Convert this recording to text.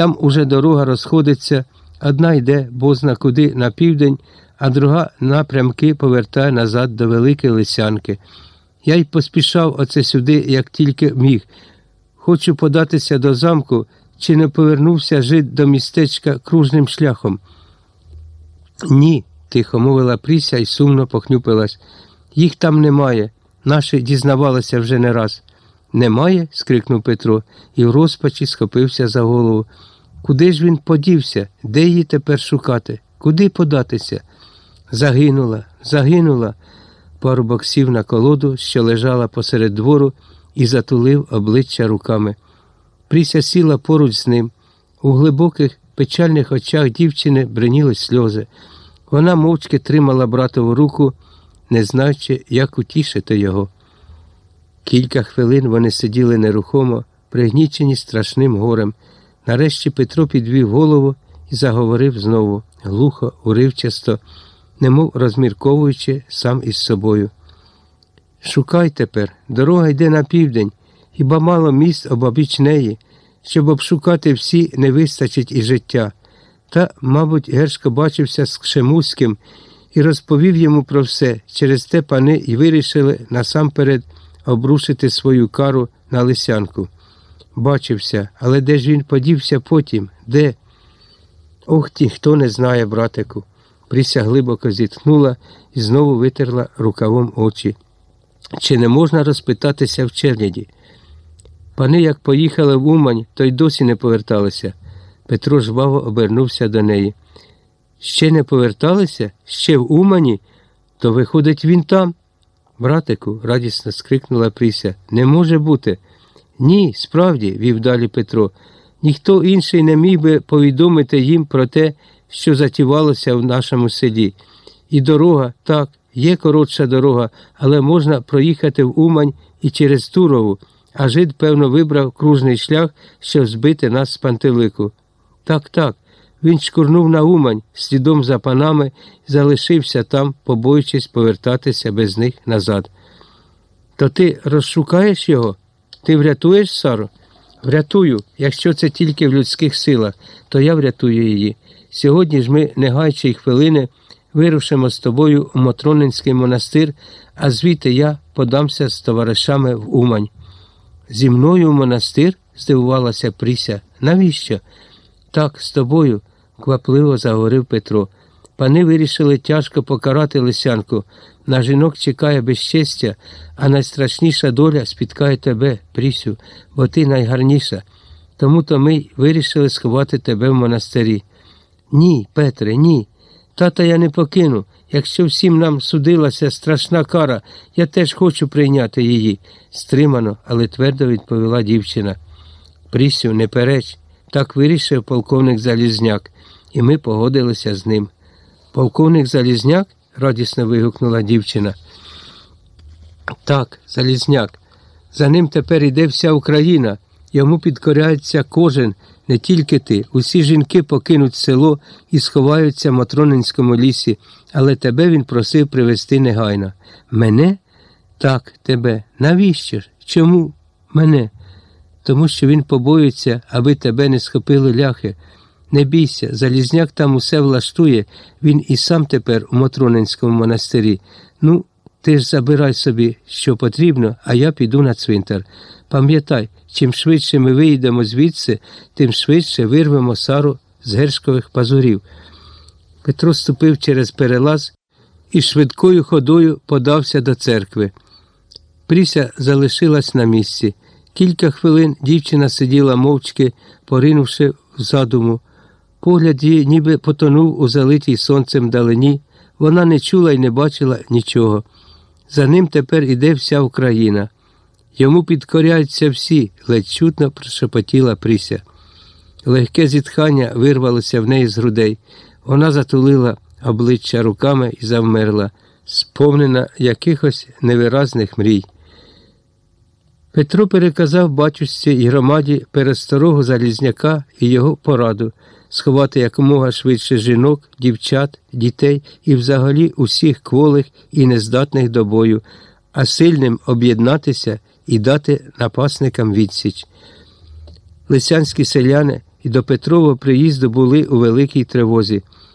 Там уже дорога розходиться, одна йде бозна куди на південь, а друга напрямки повертає назад до Великої Лисянки. Я й поспішав оце сюди, як тільки міг. Хочу податися до замку, чи не повернувся жид до містечка кружним шляхом. Ні, тихо мовила Пріся і сумно похнюпилась. Їх там немає. Наші дізнавалися вже не раз. Немає? скрикнув Петро і в розпачі схопився за голову. Куди ж він подівся? Де її тепер шукати? Куди податися? Загинула, загинула. Парубок сів на колоду, що лежала посеред двору, і затулив обличчя руками. Пріся сіла поруч з ним. У глибоких печальних очах дівчини бриніли сльози. Вона мовчки тримала братову руку, не знаючи, як утішити його. Кілька хвилин вони сиділи нерухомо, пригнічені страшним горем. Нарешті Петро підвів голову і заговорив знову, глухо, уривчасто, немов розмірковуючи сам із собою. Шукай тепер, дорога йде на південь, хіба мало міст обабіч неї, щоб обшукати всі не вистачить і життя. Та, мабуть, Гершко бачився з Кшемуським і розповів йому про все. Через те пани й вирішили насамперед обрушити свою кару на лисянку. Бачився, але де ж він подівся потім? Де? Ох ті, хто не знає, братику. Пріся глибоко зітхнула і знову витерла рукавом очі. Чи не можна розпитатися в черняді? Пани, як поїхали в Умань, то й досі не поверталися. Петро жваво обернувся до неї. Ще не поверталися? Ще в Умані? То виходить він там? Братику, радісно скрикнула Пріся. Не може бути. Ні, справді, вів далі Петро. Ніхто інший не міг би повідомити їм про те, що затівалося в нашому селі. І дорога, так, є коротша дорога, але можна проїхати в Умань і через Турову, а жид, певно, вибрав кружний шлях, щоб збити нас з пантелику. Так, так. Він шкурнув на Умань слідом за панами і залишився там, побоюючись повертатися без них назад. То ти розшукаєш його? Ти врятуєш Сару? Врятую, якщо це тільки в людських силах, то я врятую її. Сьогодні ж ми, не гаючи й хвилини, вирушимо з тобою у Мотронинський монастир, а звідти я подамся з товаришами в Умань. Зі мною в монастир? здивувалася Пріся. Навіщо? Так, з тобою, квапливо заговорив Петро. Пани вирішили тяжко покарати лисянку. На жінок чекає безчестя, а найстрашніша доля спіткає тебе, Прісю, бо ти найгарніша. Тому то ми вирішили сховати тебе в монастирі. Ні, Петре, ні. Тата я не покину. Якщо всім нам судилася страшна кара, я теж хочу прийняти її, стримано, але твердо відповіла дівчина. Прісю, не переч. Так вирішив полковник Залізняк, і ми погодилися з ним. Полковник Залізняк? радісно вигукнула дівчина. Так, Залізняк. За ним тепер іде вся Україна. Йому підкоряється кожен, не тільки ти. Усі жінки покинуть село і сховаються в Матронинському лісі, але тебе він просив привезти негайно. Мене? Так, тебе. Навіщо ж? Чому мене? Тому що він побоюється, аби тебе не схопили ляхи. Не бійся, Залізняк там усе влаштує, він і сам тепер у Матронинському монастирі. Ну, ти ж забирай собі, що потрібно, а я піду на цвинтар. Пам'ятай, чим швидше ми виїдемо звідси, тим швидше вирвемо сару з гершкових пазурів. Петро ступив через перелаз і швидкою ходою подався до церкви. Пріся залишилась на місці. Кілька хвилин дівчина сиділа мовчки, поринувши в задуму. Погляд її ніби потонув у залитій сонцем далині, вона не чула і не бачила нічого. За ним тепер іде вся Україна. Йому підкоряються всі, ледь чутно прошепотіла Пріся. Легке зітхання вирвалося в неї з грудей. Вона затулила обличчя руками і завмерла, сповнена якихось невиразних мрій. Петро переказав батюшці і громаді пересторогу Залізняка і його пораду сховати якомога швидше жінок, дівчат, дітей і взагалі усіх кволих і нездатних до бою, а сильним об'єднатися і дати напасникам відсіч. Лисянські селяни, і до Петрова приїзду були у великій тривозі.